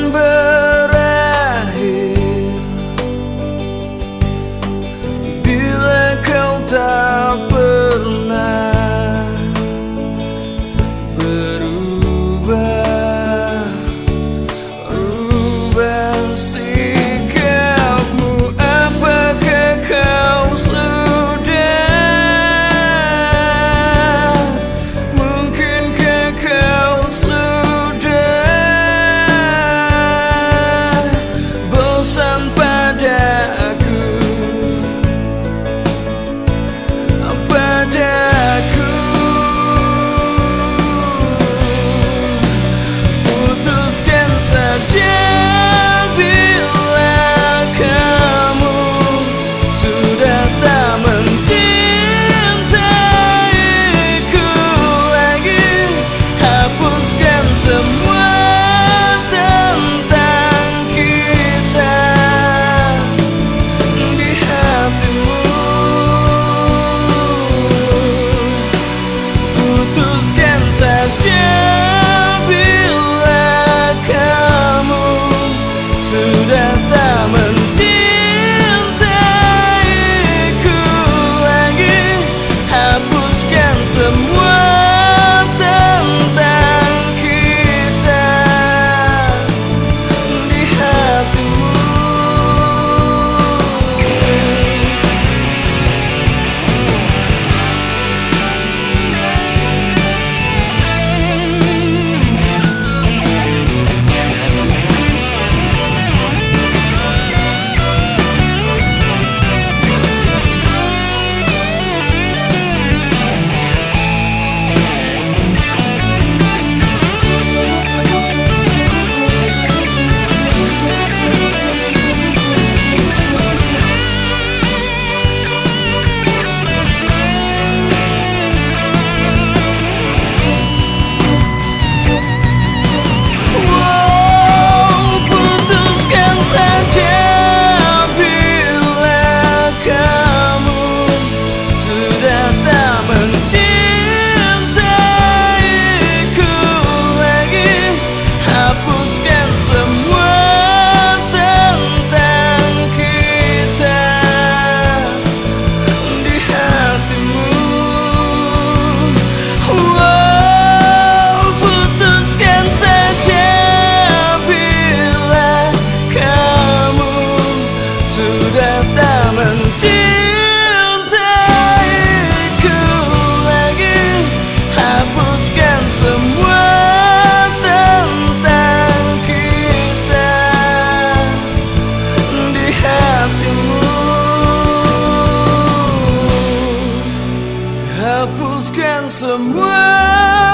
one. somewhere